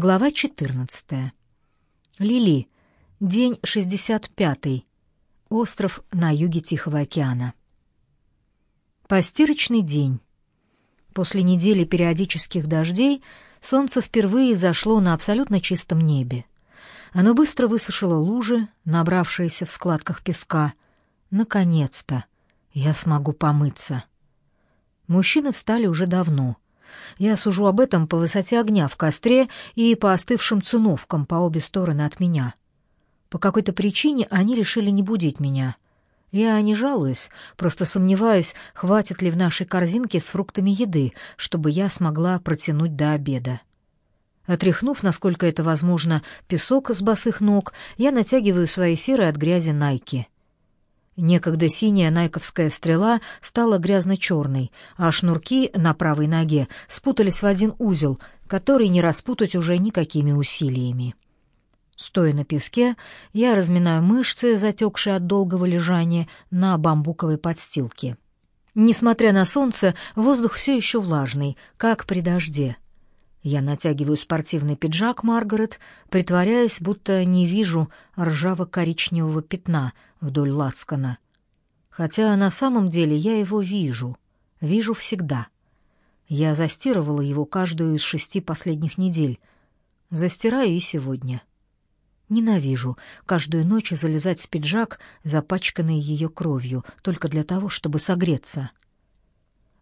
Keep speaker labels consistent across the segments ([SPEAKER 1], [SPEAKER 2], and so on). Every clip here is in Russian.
[SPEAKER 1] Глава 14. Лили. День 65. Остров на юге Тихого океана. Постирочный день. После недели периодических дождей солнце впервые зашло на абсолютно чистом небе. Оно быстро высушило лужи, набравшиеся в складках песка. Наконец-то я смогу помыться. Мужчины встали уже давно — я сужу об этом по высоте огня в костре и по остывшим циновкам по обе стороны от меня. По какой-то причине они решили не будить меня. Я не жалуюсь, просто сомневаюсь, хватит ли в нашей корзинке с фруктами еды, чтобы я смогла протянуть до обеда. Отряхнув, насколько это возможно, песок с босых ног, я натягиваю свои серые от грязи найки — Некогда синяя найковская стрела стала грязно-черной, а шнурки на правой ноге спутались в один узел, который не распутать уже никакими усилиями. Стоя на песке, я разминаю мышцы, затекшие от долгого лежания на бамбуковой подстилке. Несмотря на солнце, воздух все еще влажный, как при дожде. Я натягиваю спортивный пиджак Маргарет, притворяясь, будто не вижу ржаво-коричневого пятна вдоль лацкана. Хотя на самом деле я его вижу, вижу всегда. Я застирывала его каждую из шести последних недель. Застираю и сегодня. Ненавижу каждую ночь залезать в пиджак, запачканный ее кровью, только для того, чтобы согреться —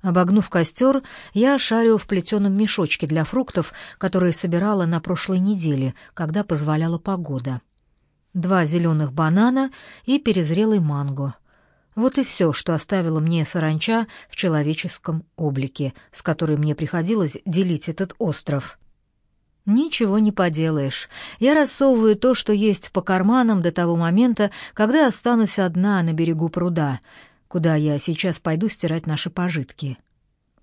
[SPEAKER 1] Обогнув костер, я шарю в плетеном мешочке для фруктов, которые собирала на прошлой неделе, когда позволяла погода. Два зеленых банана и перезрелый манго. Вот и все, что оставила мне саранча в человеческом облике, с которой мне приходилось делить этот остров. Ничего не поделаешь. Я рассовываю то, что есть по карманам до того момента, когда останусь одна на берегу пруда — куда я сейчас пойду стирать наши пожитки.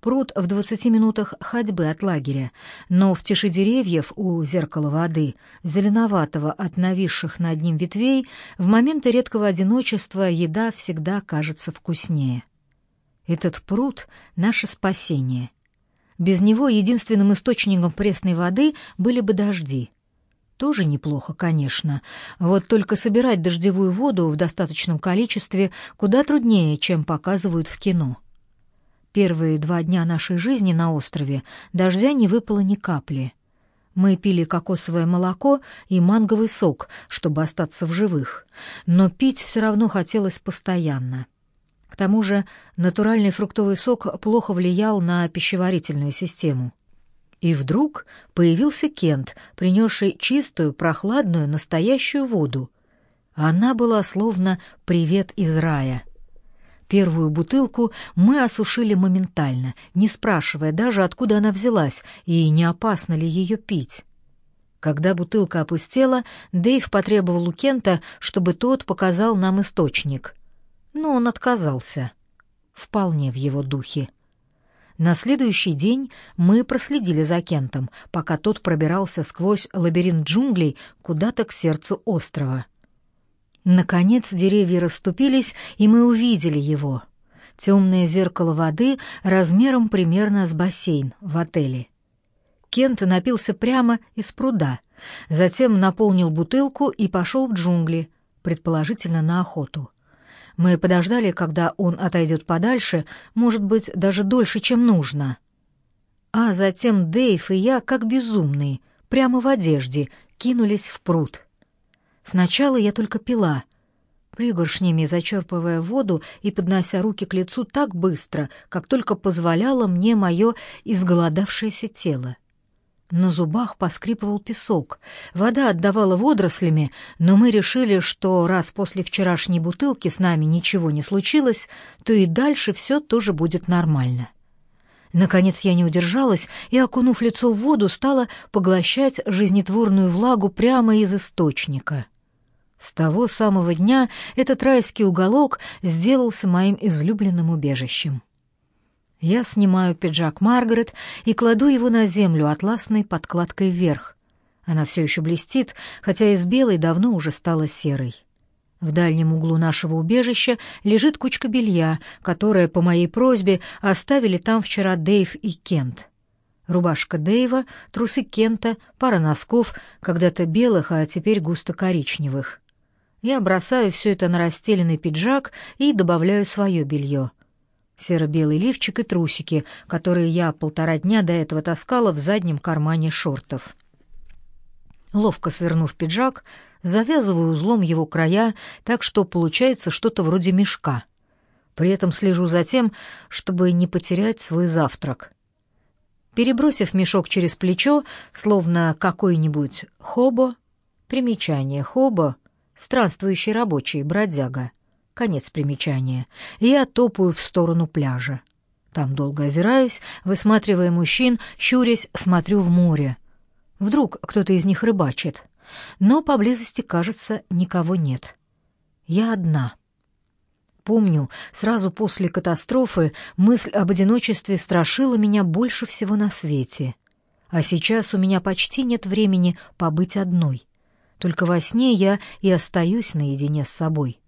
[SPEAKER 1] Пруд в двадцати минутах ходьбы от лагеря, но в тиши деревьев у зеркала воды, зеленоватого от нависших над ним ветвей, в моменты редкого одиночества еда всегда кажется вкуснее. Этот пруд — наше спасение. Без него единственным источником пресной воды были бы дожди. Тоже неплохо, конечно. Вот только собирать дождевую воду в достаточном количестве куда труднее, чем показывают в кино. Первые два дня нашей жизни на острове дождя не выпало ни капли. Мы пили кокосовое молоко и манговый сок, чтобы остаться в живых, но пить все равно хотелось постоянно. К тому же натуральный фруктовый сок плохо влиял на пищеварительную систему. И вдруг появился Кент, принесший чистую, прохладную, настоящую воду. Она была словно привет из рая. Первую бутылку мы осушили моментально, не спрашивая даже, откуда она взялась и не опасно ли ее пить. Когда бутылка опустела, Дэйв потребовал у Кента, чтобы тот показал нам источник. Но он отказался. Вполне в его духе. На следующий день мы проследили за Кентом, пока тот пробирался сквозь лабиринт джунглей куда-то к сердцу острова. Наконец деревья расступились, и мы увидели его. Темное зеркало воды размером примерно с бассейн в отеле. Кент напился прямо из пруда, затем наполнил бутылку и пошел в джунгли, предположительно на охоту. Мы подождали, когда он отойдет подальше, может быть, даже дольше, чем нужно. А затем Дэйв и я, как безумные, прямо в одежде, кинулись в пруд. Сначала я только пила, пригоршнями зачерпывая воду и поднося руки к лицу так быстро, как только позволяло мне мое изголодавшееся тело. На зубах поскрипывал песок. Вода отдавала водорослями, но мы решили, что раз после вчерашней бутылки с нами ничего не случилось, то и дальше все тоже будет нормально. Наконец я не удержалась и, окунув лицо в воду, стала поглощать жизнетворную влагу прямо из источника. С того самого дня этот райский уголок сделался моим излюбленным убежищем. Я снимаю пиджак Маргарет и кладу его на землю атласной подкладкой вверх. Она все еще блестит, хотя из белой давно уже стала серой. В дальнем углу нашего убежища лежит кучка белья, которое, по моей просьбе, оставили там вчера Дэйв и Кент. Рубашка Дэйва, трусы Кента, пара носков, когда-то белых, а теперь густо-коричневых. Я бросаю все это на расстеленный пиджак и добавляю свое белье. Серо-белый лифчик и трусики, которые я полтора дня до этого таскала в заднем кармане шортов. Ловко свернув пиджак, завязываю узлом его края так, что получается что-то вроде мешка. При этом слежу за тем, чтобы не потерять свой завтрак. Перебросив мешок через плечо, словно какой-нибудь хобо, примечание хобо, странствующий рабочий, бродяга, конец примечания, я топаю в сторону пляжа. Там долго озираюсь, высматривая мужчин, щурясь, смотрю в море. Вдруг кто-то из них рыбачит. Но поблизости, кажется, никого нет. Я одна. Помню, сразу после катастрофы мысль об одиночестве страшила меня больше всего на свете. А сейчас у меня почти нет времени побыть одной. Только во сне я и остаюсь наедине с собой.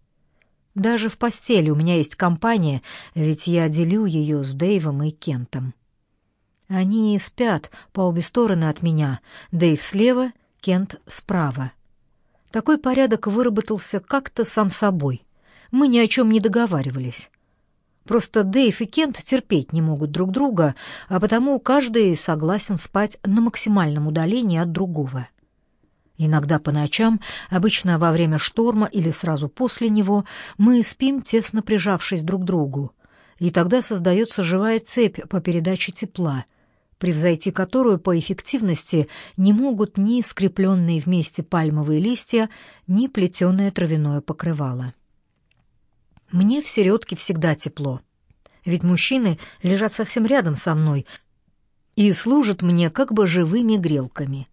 [SPEAKER 1] Даже в постели у меня есть компания, ведь я делю ее с Дэйвом и Кентом. Они спят по обе стороны от меня, Дэйв слева, Кент справа. Такой порядок выработался как-то сам собой. Мы ни о чем не договаривались. Просто Дэйв и Кент терпеть не могут друг друга, а потому каждый согласен спать на максимальном удалении от другого. Иногда по ночам, обычно во время шторма или сразу после него, мы спим, тесно прижавшись друг к другу, и тогда создается живая цепь по передаче тепла — превзойти которую по эффективности не могут ни скрепленные вместе пальмовые листья, ни плетеное травяное покрывало. Мне в середке всегда тепло, ведь мужчины лежат совсем рядом со мной и служат мне как бы живыми грелками.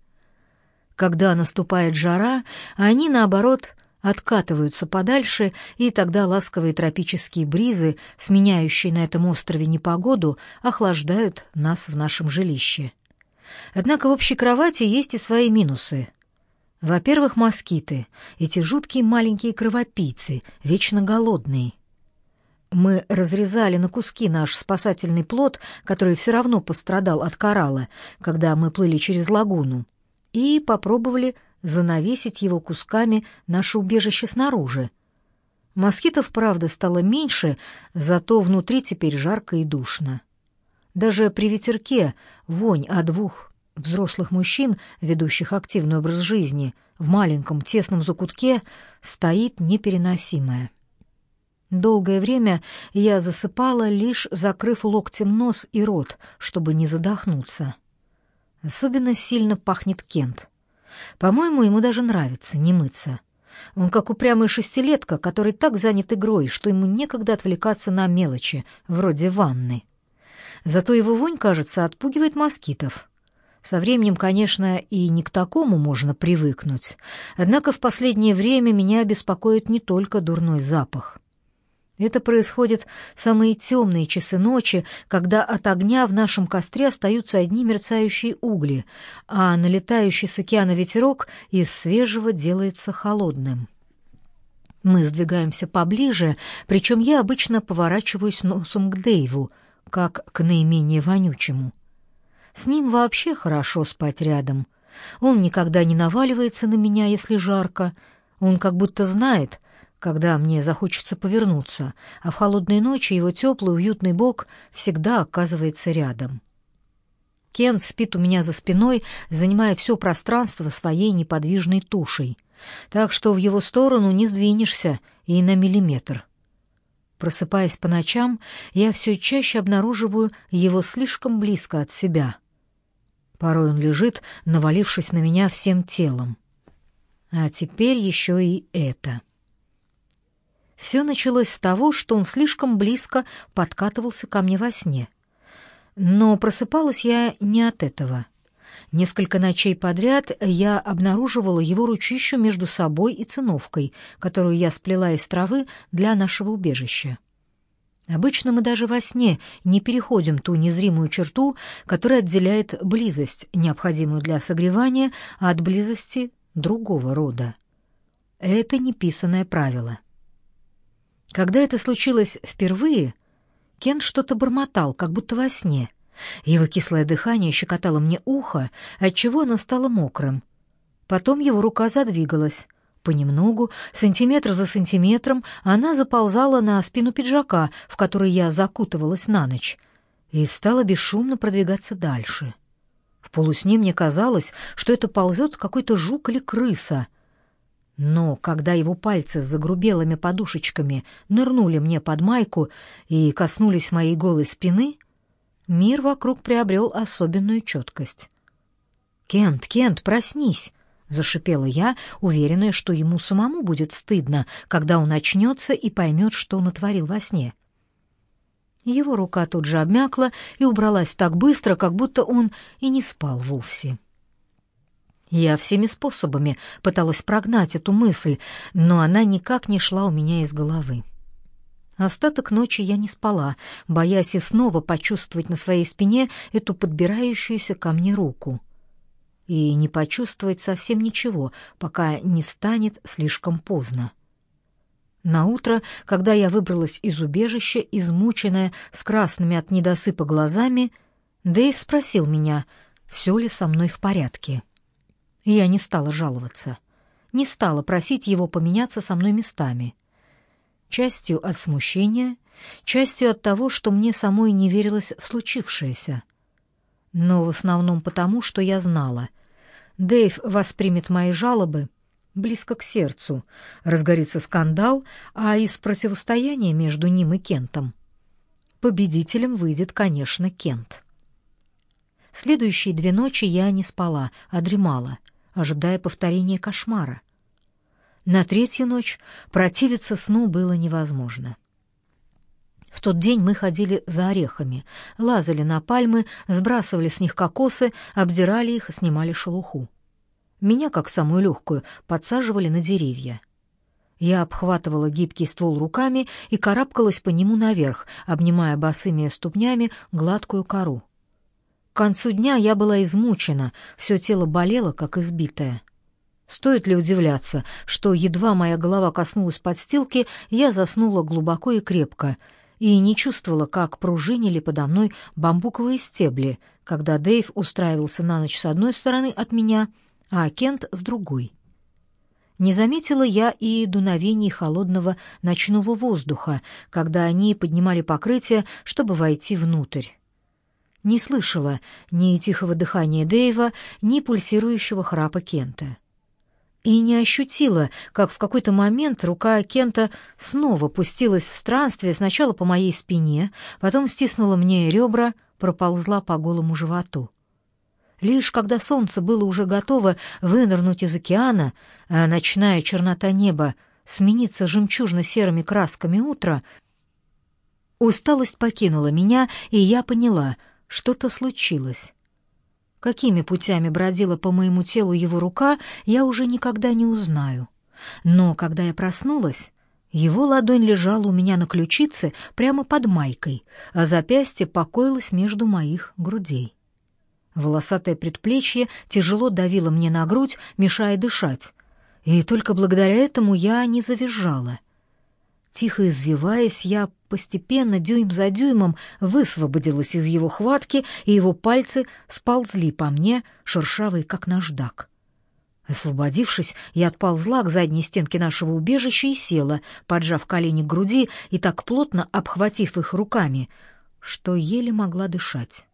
[SPEAKER 1] Когда наступает жара, они, наоборот, откатываются подальше, и тогда ласковые тропические бризы, сменяющие на этом острове непогоду, охлаждают нас в нашем жилище. Однако в общей кровати есть и свои минусы. Во-первых, москиты, эти жуткие маленькие кровопийцы, вечно голодные. Мы разрезали на куски наш спасательный плод, который все равно пострадал от коралла, когда мы плыли через лагуну, и попробовали занавесить его кусками наше убежище снаружи. Москитов, правда, стало меньше, зато внутри теперь жарко и душно. Даже при ветерке вонь от двух взрослых мужчин, ведущих активный образ жизни, в маленьком тесном закутке стоит непереносимая. Долгое время я засыпала, лишь закрыв локтем нос и рот, чтобы не задохнуться. Особенно сильно пахнет Кент. По-моему, ему даже нравится не мыться. Он как упрямый шестилетка, который так занят игрой, что ему некогда отвлекаться на мелочи, вроде ванны. Зато его вонь, кажется, отпугивает москитов. Со временем, конечно, и не к такому можно привыкнуть. Однако в последнее время меня беспокоит не только дурной запах. Это происходит в самые темные часы ночи, когда от огня в нашем костре остаются одни мерцающие угли, а налетающий с океана ветерок из свежего делается холодным. Мы сдвигаемся поближе, причем я обычно поворачиваюсь носом к Дэйву, как к наименее вонючему. С ним вообще хорошо спать рядом. Он никогда не наваливается на меня, если жарко. Он как будто знает, когда мне захочется повернуться, а в холодные ночи его теплый уютный бок всегда оказывается рядом. Кент спит у меня за спиной, занимая все пространство своей неподвижной тушей, так что в его сторону не сдвинешься и на миллиметр. Просыпаясь по ночам, я все чаще обнаруживаю его слишком близко от себя. Порой он лежит, навалившись на меня всем телом. А теперь еще и это — все началось с того, что он слишком близко подкатывался ко мне во сне. Но просыпалась я не от этого. Несколько ночей подряд я обнаруживала его ручищу между собой и циновкой, которую я сплела из травы для нашего убежища. Обычно мы даже во сне не переходим ту незримую черту, которая отделяет близость, необходимую для согревания, от близости другого рода. Это неписанное правило. Когда это случилось впервые, Кен что-то бормотал, как будто во сне, Его кислое дыхание щекотало мне ухо, отчего оно стало мокрым. Потом его рука задвигалась. Понемногу, сантиметр за сантиметром, она заползала на спину пиджака, в который я закутывалась на ночь, и стала бесшумно продвигаться дальше. В полусне мне казалось, что это ползет какой-то жук или крыса. Но когда его пальцы с загрубелыми подушечками нырнули мне под майку и коснулись моей голой спины, мир вокруг приобрел особенную четкость. «Кент, Кент, проснись!» — зашипела я, уверенная, что ему самому будет стыдно, когда он очнется и поймет, что натворил во сне. Его рука тут же обмякла и убралась так быстро, как будто он и не спал вовсе. Я всеми способами пыталась прогнать эту мысль, но она никак не шла у меня из головы. Остаток ночи я не спала, боясь и снова почувствовать на своей спине эту подбирающуюся ко мне руку — и не почувствовать совсем ничего, пока не станет слишком поздно. На утро, когда я выбралась из убежища, измученная, с красными от недосыпа глазами, Дэйв спросил меня, все ли со мной в порядке. Я не стала жаловаться, не стала просить его поменяться со мной местами. Частью от смущения, частью от того, что мне самой не верилось в случившееся но в основном потому, что я знала. Дэйв воспримет мои жалобы близко к сердцу, разгорится скандал, а из противостояния между ним и Кентом победителем выйдет, конечно, Кент. Следующие две ночи я не спала, а дремала, ожидая повторения кошмара. На третью ночь противиться сну было невозможно. В тот день мы ходили за орехами, лазали на пальмы, сбрасывали с них кокосы, обдирали их, снимали шелуху. Меня, как самую легкую, подсаживали на деревья. Я обхватывала гибкий ствол руками и карабкалась по нему наверх, обнимая босыми ступнями гладкую кору. К концу дня я была измучена, все тело болело, как избитое. Стоит ли удивляться, что едва моя голова коснулась подстилки, я заснула глубоко и крепко — и не чувствовала, как пружинили подо мной бамбуковые стебли, когда Дэйв устраивался на ночь с одной стороны от меня, а Кент с другой. Не заметила я и дуновений холодного ночного воздуха, когда они поднимали покрытие, чтобы войти внутрь. Не слышала ни тихого дыхания Дэйва, ни пульсирующего храпа Кента и не ощутила, как в какой-то момент рука Кента снова пустилась в странствие сначала по моей спине, потом стиснула мне ребра, проползла по голому животу. Лишь когда солнце было уже готово вынырнуть из океана, а ночная чернота неба смениться жемчужно-серыми красками утра, усталость покинула меня, и я поняла, что-то случилось. Какими путями бродила по моему телу его рука, я уже никогда не узнаю. Но когда я проснулась, его ладонь лежала у меня на ключице прямо под майкой, а запястье покоилось между моих грудей. Волосатое предплечье тяжело давило мне на грудь, мешая дышать, и только благодаря этому я не завизжала. Тихо извиваясь, я постепенно, дюйм за дюймом, высвободилась из его хватки, и его пальцы сползли по мне, шершавые, как наждак. Освободившись, я отползла к задней стенке нашего убежища и села, поджав колени к груди и так плотно обхватив их руками, что еле могла дышать.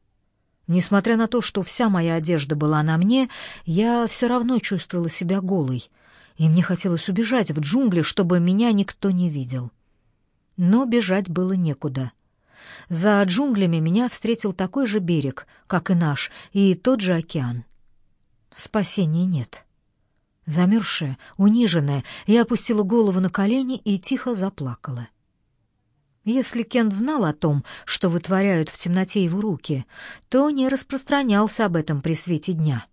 [SPEAKER 1] Несмотря на то, что вся моя одежда была на мне, я все равно чувствовала себя голой, и мне хотелось убежать в джунгли, чтобы меня никто не видел. Но бежать было некуда. За джунглями меня встретил такой же берег, как и наш, и тот же океан. Спасения нет. Замерзшая, униженная, я опустила голову на колени и тихо заплакала. Если Кент знал о том, что вытворяют в темноте его руки, то не распространялся об этом при свете дня.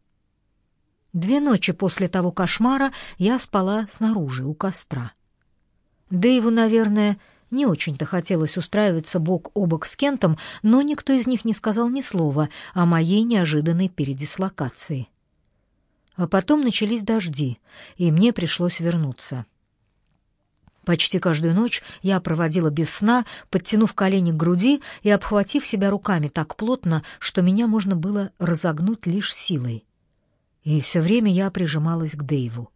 [SPEAKER 1] Две ночи после того кошмара я спала снаружи, у костра. Дэйву, наверное, не очень-то хотелось устраиваться бок о бок с Кентом, но никто из них не сказал ни слова о моей неожиданной передислокации. А потом начались дожди, и мне пришлось вернуться. Почти каждую ночь я проводила без сна, подтянув колени к груди и обхватив себя руками так плотно, что меня можно было разогнуть лишь силой. И все время я прижималась к Дэйву.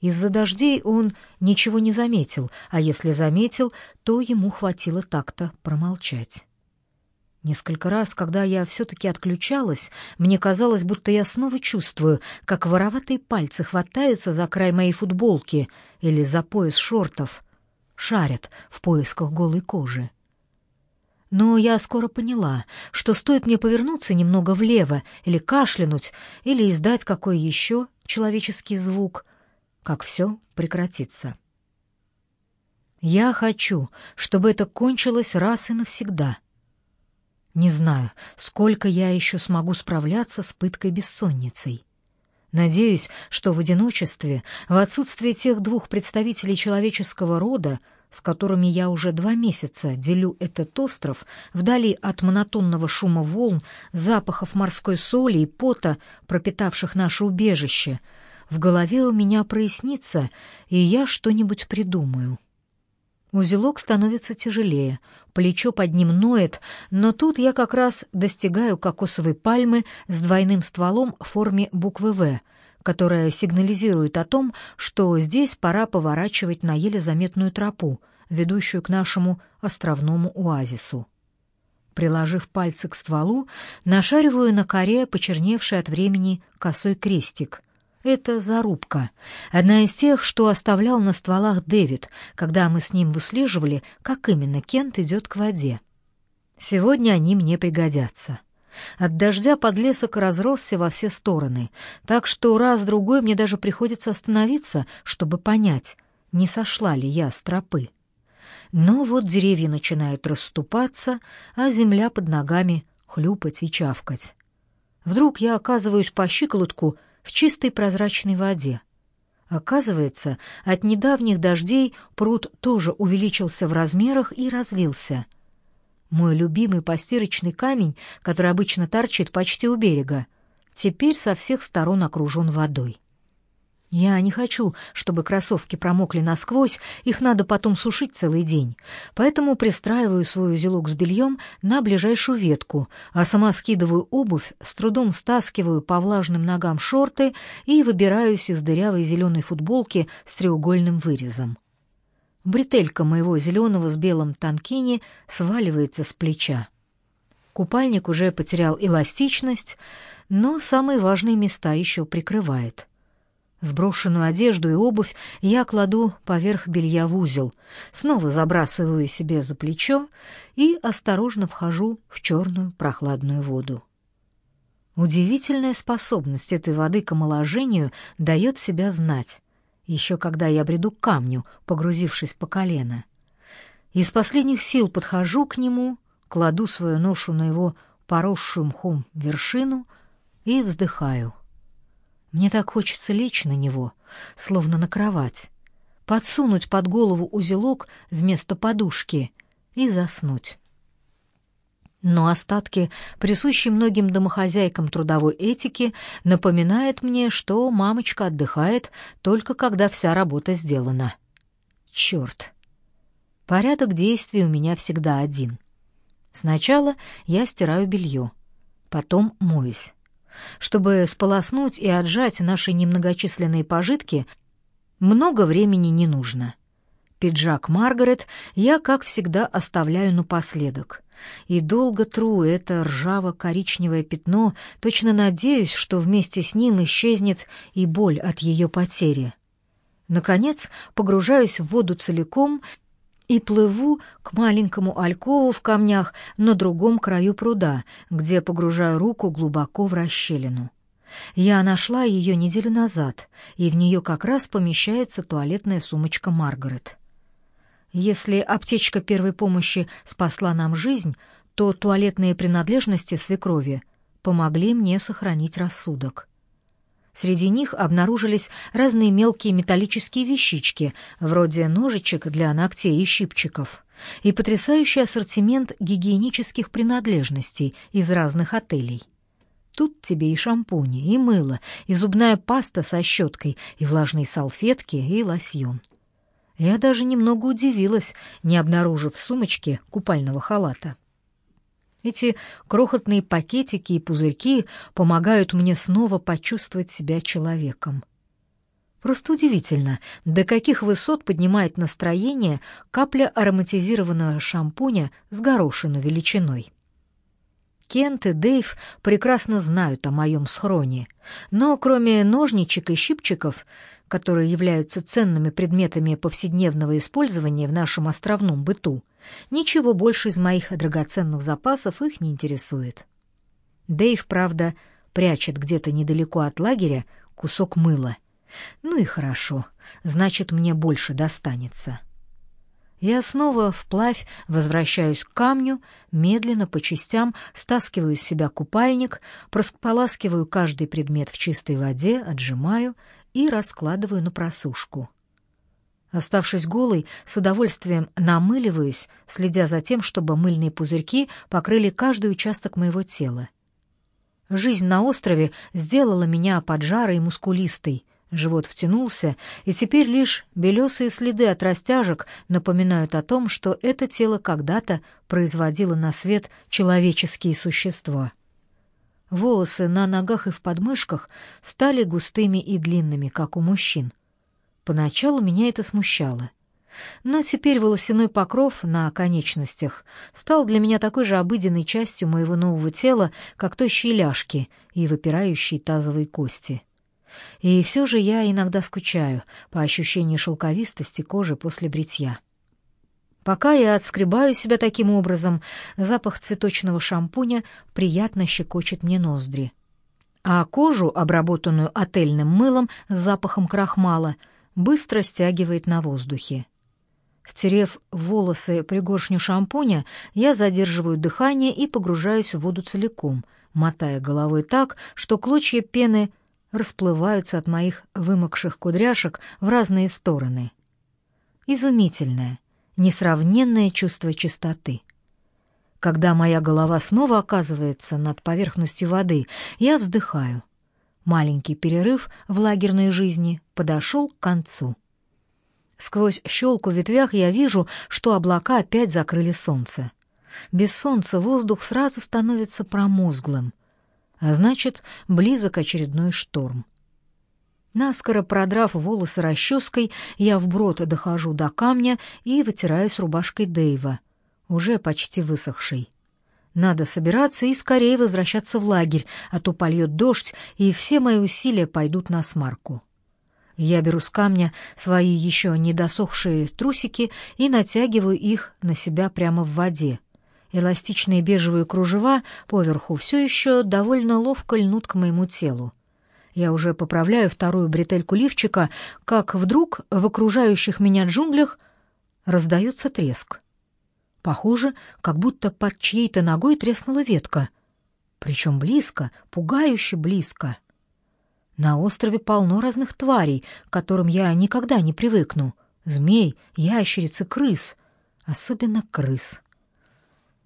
[SPEAKER 1] Из-за дождей он ничего не заметил, а если заметил, то ему хватило так-то промолчать. Несколько раз, когда я все-таки отключалась, мне казалось, будто я снова чувствую, как вороватые пальцы хватаются за край моей футболки — или за пояс шортов, шарят в поисках голой кожи. Но я скоро поняла, что стоит мне повернуться немного влево или кашлянуть, или издать какой еще человеческий звук, как все прекратится. Я хочу, чтобы это кончилось раз и навсегда. Не знаю, сколько я еще смогу справляться с пыткой бессонницей. Надеюсь, что в одиночестве, в отсутствие тех двух представителей человеческого рода, с которыми я уже два месяца делю этот остров, вдали от монотонного шума волн, запахов морской соли и пота, пропитавших наше убежище, в голове у меня прояснится, и я что-нибудь придумаю. Узелок становится тяжелее, плечо под ним ноет, но тут я как раз достигаю кокосовой пальмы с двойным стволом в форме буквы «В», которая сигнализирует о том, что здесь пора поворачивать на еле заметную тропу, ведущую к нашему островному оазису. Приложив пальцы к стволу, нашариваю на коре почерневший от времени косой крестик — это зарубка, одна из тех, что оставлял на стволах Дэвид, когда мы с ним выслеживали, как именно Кент идет к воде. Сегодня они мне пригодятся. От дождя подлесок разросся во все стороны, так что раз-другой мне даже приходится остановиться, чтобы понять, не сошла ли я с тропы. Но вот деревья начинают расступаться, а земля под ногами хлюпать и чавкать. Вдруг я оказываюсь по щиколотку — в чистой прозрачной воде. Оказывается, от недавних дождей пруд тоже увеличился в размерах и разлился. Мой любимый постирочный камень, который обычно торчит почти у берега, теперь со всех сторон окружен водой. Я не хочу, чтобы кроссовки промокли насквозь, их надо потом сушить целый день. Поэтому пристраиваю свой узелок с бельем на ближайшую ветку, а сама скидываю обувь, с трудом стаскиваю по влажным ногам шорты и выбираюсь из дырявой зеленой футболки с треугольным вырезом. Бретелька моего зеленого с белым танкини сваливается с плеча. Купальник уже потерял эластичность, но самые важные места еще прикрывает — Сброшенную одежду и обувь я кладу поверх белья в узел, снова забрасываю себе за плечо и осторожно вхожу в черную прохладную воду. Удивительная способность этой воды к омоложению дает себя знать, еще когда я бреду к камню, погрузившись по колено. Из последних сил подхожу к нему, кладу свою ношу на его поросшую мхом вершину и вздыхаю — мне так хочется лечь на него, словно на кровать, подсунуть под голову узелок вместо подушки и заснуть. Но остатки, присущие многим домохозяйкам трудовой этики, напоминают мне, что мамочка отдыхает только когда вся работа сделана. Черт! Порядок действий у меня всегда один. Сначала я стираю белье, потом моюсь. Чтобы сполоснуть и отжать наши немногочисленные пожитки, много времени не нужно. Пиджак Маргарет я, как всегда, оставляю напоследок. И долго тру это ржаво-коричневое пятно, точно надеюсь, что вместе с ним исчезнет и боль от ее потери. Наконец, погружаюсь в воду целиком и плыву к маленькому алькову в камнях на другом краю пруда, где погружаю руку глубоко в расщелину. Я нашла ее неделю назад, и в нее как раз помещается туалетная сумочка Маргарет. Если аптечка первой помощи спасла нам жизнь, то туалетные принадлежности свекрови помогли мне сохранить рассудок. Среди них обнаружились разные мелкие металлические вещички, вроде ножичек для ногтей и щипчиков, и потрясающий ассортимент гигиенических принадлежностей из разных отелей. Тут тебе и шампуни, и мыло, и зубная паста со щеткой, и влажные салфетки, и лосьон. Я даже немного удивилась, не обнаружив в сумочке купального халата. Эти крохотные пакетики и пузырьки помогают мне снова почувствовать себя человеком. Просто удивительно, до каких высот поднимает настроение капля ароматизированного шампуня с горошину величиной. Кент и Дэйв прекрасно знают о моем схроне, но кроме ножничек и щипчиков которые являются ценными предметами повседневного использования в нашем островном быту, ничего больше из моих драгоценных запасов их не интересует. Дэйв, правда, прячет где-то недалеко от лагеря кусок мыла. Ну и хорошо, значит, мне больше достанется. Я снова вплавь возвращаюсь к камню, медленно по частям стаскиваю с себя купальник, просполаскиваю каждый предмет в чистой воде, отжимаю и раскладываю на просушку. Оставшись голой, с удовольствием намыливаюсь, следя за тем, чтобы мыльные пузырьки покрыли каждый участок моего тела. Жизнь на острове сделала меня поджарой и мускулистой, живот втянулся, и теперь лишь белесые следы от растяжек напоминают о том, что это тело когда-то производило на свет человеческие существа. Волосы на ногах и в подмышках стали густыми и длинными, как у мужчин. Поначалу меня это смущало. Но теперь волосяной покров на конечностях стал для меня такой же обыденной частью моего нового тела, как тощие ляжки и выпирающие тазовые кости. И все же я иногда скучаю по ощущению шелковистости кожи после бритья. Пока я отскребаю себя таким образом, запах цветочного шампуня приятно щекочет мне ноздри. А кожу, обработанную отельным мылом с запахом крахмала, быстро стягивает на воздухе. Втерев в волосы пригоршню шампуня, я задерживаю дыхание и погружаюсь в воду целиком, мотая головой так, что клочья пены расплываются от моих вымокших кудряшек в разные стороны. Изумительное — несравненное чувство чистоты. Когда моя голова снова оказывается над поверхностью воды, я вздыхаю. Маленький перерыв в лагерной жизни подошел к концу. Сквозь щелку в ветвях я вижу, что облака опять закрыли солнце. Без солнца воздух сразу становится промозглым, а значит, близок очередной шторм. Наскоро продрав волосы расческой, я вброд дохожу до камня и вытираюсь рубашкой Дэйва, уже почти высохшей. Надо собираться и скорее возвращаться в лагерь, а то польет дождь, и все мои усилия пойдут на смарку. Я беру с камня свои еще не досохшие трусики и натягиваю их на себя прямо в воде. Эластичные бежевые кружева поверху все еще довольно ловко льнут к моему телу. Я уже поправляю вторую бретельку лифчика, как вдруг в окружающих меня джунглях раздается треск. Похоже, как будто под чьей-то ногой треснула ветка. Причем близко, пугающе близко. На острове полно разных тварей, к которым я никогда не привыкну. Змей, ящерицы, крыс. Особенно крыс.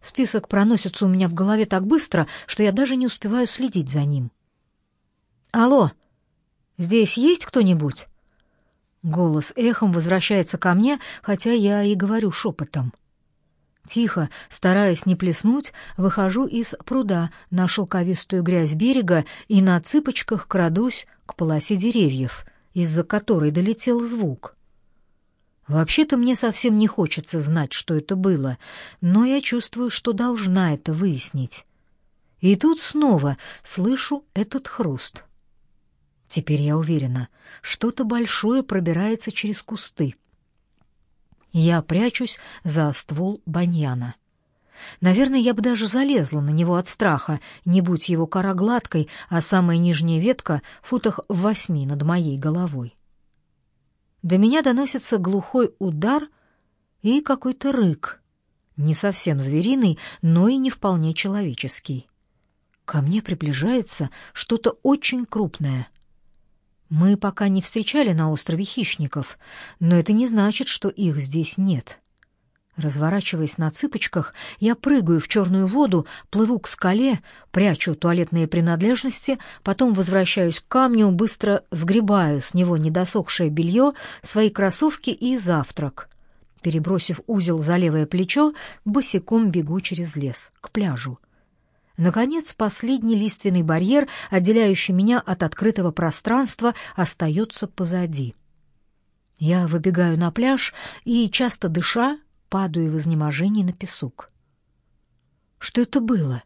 [SPEAKER 1] Список проносится у меня в голове так быстро, что я даже не успеваю следить за ним. «Алло, здесь есть кто-нибудь?» Голос эхом возвращается ко мне, хотя я и говорю шепотом. Тихо, стараясь не плеснуть, выхожу из пруда на шелковистую грязь берега и на цыпочках крадусь к полосе деревьев, из-за которой долетел звук. Вообще-то мне совсем не хочется знать, что это было, но я чувствую, что должна это выяснить. И тут снова слышу этот хруст. Теперь я уверена, что-то большое пробирается через кусты. Я прячусь за ствол баньяна. Наверное, я бы даже залезла на него от страха, не будь его кора гладкой, а самая нижняя ветка футах в восьми над моей головой. До меня доносится глухой удар и какой-то рык, не совсем звериный, но и не вполне человеческий. Ко мне приближается что-то очень крупное — мы пока не встречали на острове хищников, но это не значит, что их здесь нет. Разворачиваясь на цыпочках, я прыгаю в черную воду, плыву к скале, прячу туалетные принадлежности, потом возвращаюсь к камню, быстро сгребаю с него недосохшее белье, свои кроссовки и завтрак. Перебросив узел за левое плечо, босиком бегу через лес, к пляжу. Наконец, последний лиственный барьер, отделяющий меня от открытого пространства, остается позади. Я выбегаю на пляж и, часто дыша, падаю в изнеможении на песок. Что это было?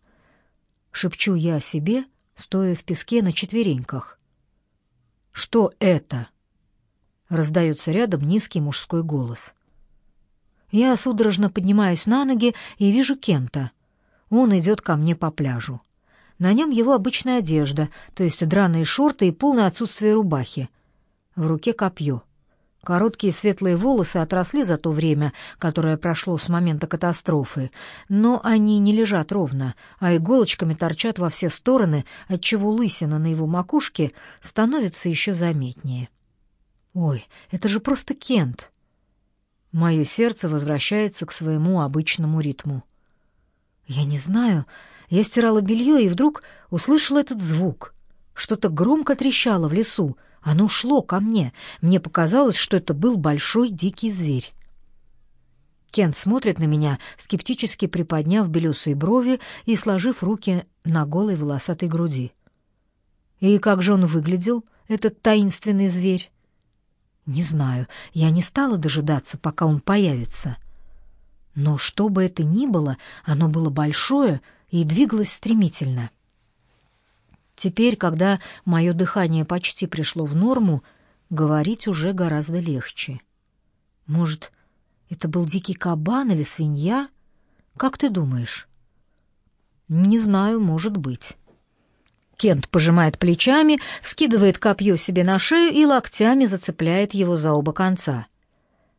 [SPEAKER 1] Шепчу я себе, стоя в песке на четвереньках. Что это? Раздается рядом низкий мужской голос. Я судорожно поднимаюсь на ноги и вижу Кента. Он идет ко мне по пляжу. На нем его обычная одежда, то есть драные шорты и полное отсутствие рубахи. В руке копье. Короткие светлые волосы отросли за то время, которое прошло с момента катастрофы, но они не лежат ровно, а иголочками торчат во все стороны, отчего лысина на его макушке становится еще заметнее. Ой, это же просто Кент. Мое сердце возвращается к своему обычному ритму. Я не знаю, я стирала белье и вдруг услышала этот звук. Что-то громко трещало в лесу, оно шло ко мне. Мне показалось, что это был большой дикий зверь. Кент смотрит на меня, скептически приподняв белесые брови и сложив руки на голой волосатой груди. И как же он выглядел, этот таинственный зверь? Не знаю, я не стала дожидаться, пока он появится. Но что бы это ни было, оно было большое и двигалось стремительно. — Теперь, когда мое дыхание почти пришло в норму, говорить уже гораздо легче. Может, это был дикий кабан или свинья? Как ты думаешь? Не знаю, может быть. Кент пожимает плечами, скидывает копье себе на шею и локтями зацепляет его за оба конца.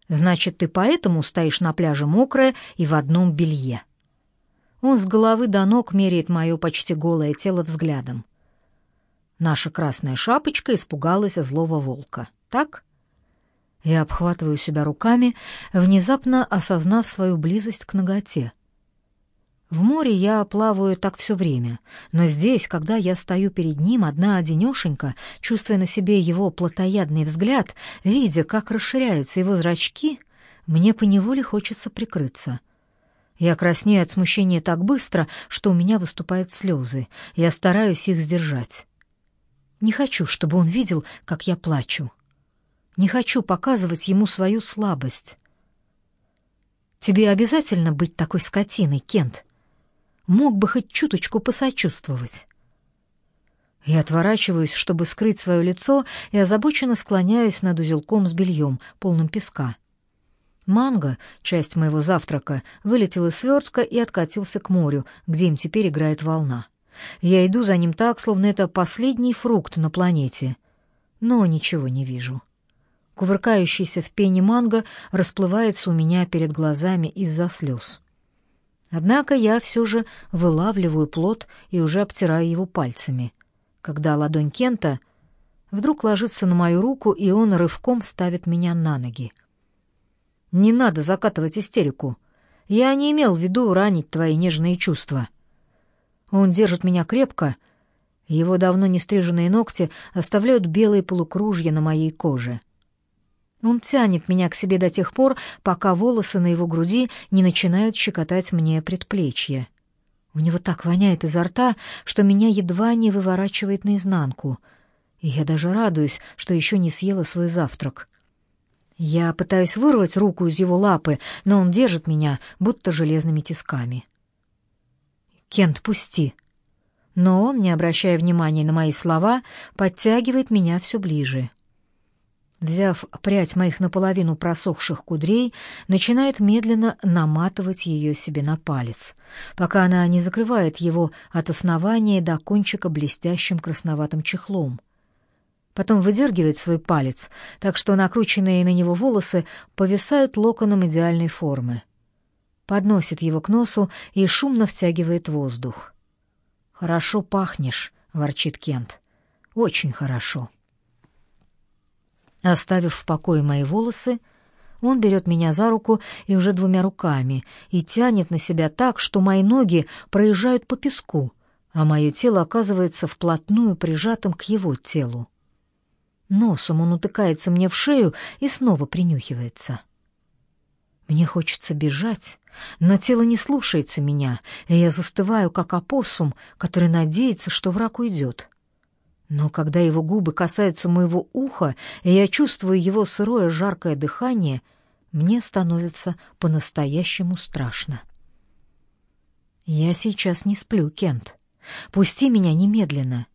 [SPEAKER 1] Значит, ты поэтому стоишь на пляже мокрая и в одном белье. Он с головы до ног меряет мое почти голое тело взглядом. Наша красная шапочка испугалась злого волка. Так? Я обхватываю себя руками, внезапно осознав свою близость к ноготе. В море я плаваю так все время, но здесь, когда я стою перед ним одна-одинешенька, чувствуя на себе его плотоядный взгляд, видя, как расширяются его зрачки, мне поневоле хочется прикрыться. Я краснею от смущения так быстро, что у меня выступают слезы. Я стараюсь их сдержать. Не хочу, чтобы он видел, как я плачу. Не хочу показывать ему свою слабость. Тебе обязательно быть такой скотиной, Кент. Мог бы хоть чуточку посочувствовать. Я отворачиваюсь, чтобы скрыть свое лицо, и озабоченно склоняюсь над узелком с бельем, полным песка. Манго, часть моего завтрака, вылетел из свертка и откатился к морю, где им теперь играет волна. Я иду за ним так, словно это последний фрукт на планете. Но ничего не вижу. Кувыркающийся в пене манго расплывается у меня перед глазами из-за слез. Однако я все же вылавливаю плод и уже обтираю его пальцами. Когда ладонь Кента вдруг ложится на мою руку, и он рывком ставит меня на ноги. «Не надо закатывать истерику. Я не имел в виду ранить твои нежные чувства». Он держит меня крепко, его давно не стриженные ногти оставляют белые полукружья на моей коже. Он тянет меня к себе до тех пор, пока волосы на его груди не начинают щекотать мне предплечье. У него так воняет изо рта, что меня едва не выворачивает наизнанку, и я даже радуюсь, что еще не съела свой завтрак. Я пытаюсь вырвать руку из его лапы, но он держит меня, будто железными тисками. Кент, пусти. Но он, не обращая внимания на мои слова, подтягивает меня все ближе. Взяв прядь моих наполовину просохших кудрей, начинает медленно наматывать ее себе на палец, пока она не закрывает его от основания до кончика блестящим красноватым чехлом. Потом выдергивает свой палец, так что накрученные на него волосы повисают локоном идеальной формы подносит его к носу и шумно втягивает воздух. «Хорошо пахнешь», — ворчит Кент. «Очень хорошо». Оставив в покое мои волосы, Он берет меня за руку и уже двумя руками и тянет на себя так, что мои ноги проезжают по песку, а мое тело оказывается вплотную прижатым к его телу. Носом он утыкается мне в шею и снова принюхивается. Мне хочется бежать, но тело не слушается меня, и я застываю, как опоссум, который надеется, что враг уйдет. Но когда его губы касаются моего уха, и я чувствую его сырое жаркое дыхание, мне становится по-настоящему страшно. Я сейчас не сплю, Кент. Пусти меня немедленно.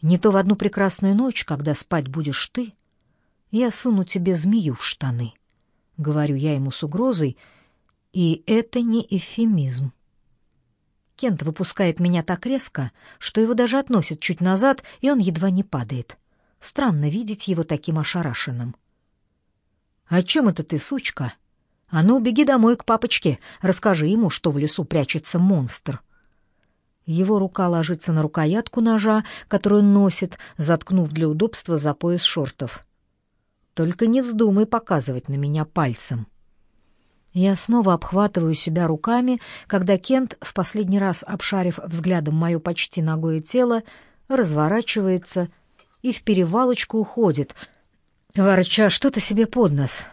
[SPEAKER 1] Не то в одну прекрасную ночь, когда спать будешь ты, я суну тебе змею в штаны. — говорю я ему с угрозой, и это не эвфемизм. Кент выпускает меня так резко, что его даже относит чуть назад, и он едва не падает. Странно видеть его таким ошарашенным. «О чем это ты, сучка? А ну, беги домой к папочке, расскажи ему, что в лесу прячется монстр». Его рука ложится на рукоятку ножа, которую он носит, заткнув для удобства за пояс шортов. Только не вздумай показывать на меня пальцем. Я снова обхватываю себя руками, когда Кент, в последний раз обшарив взглядом мое почти ногое тело, разворачивается и в перевалочку уходит, ворча что-то себе под нос.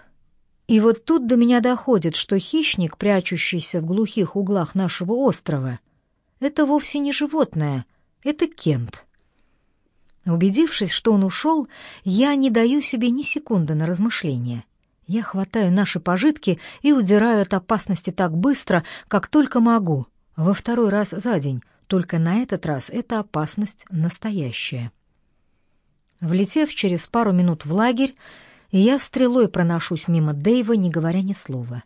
[SPEAKER 1] И вот тут до меня доходит, что хищник, прячущийся в глухих углах нашего острова, это вовсе не животное, это Кент. Убедившись, что он ушел, я не даю себе ни секунды на размышление. Я хватаю наши пожитки и удираю от опасности так быстро, как только могу, во второй раз за день, только на этот раз эта опасность настоящая. Влетев через пару минут в лагерь, я стрелой проношусь мимо Дэйва, не говоря ни слова.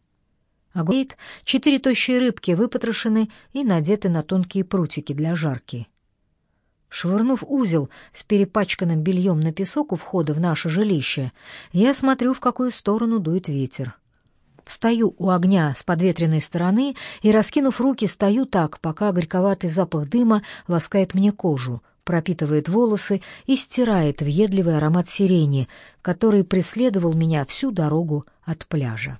[SPEAKER 1] Агуэйт, четыре тощие рыбки выпотрошены и надеты на тонкие прутики для жарки. Швырнув узел с перепачканным бельем на песок у входа в наше жилище, я смотрю, в какую сторону дует ветер. Встаю у огня с подветренной стороны и, раскинув руки, стою так, пока горьковатый запах дыма ласкает мне кожу, пропитывает волосы и стирает въедливый аромат сирени, который преследовал меня всю дорогу от пляжа.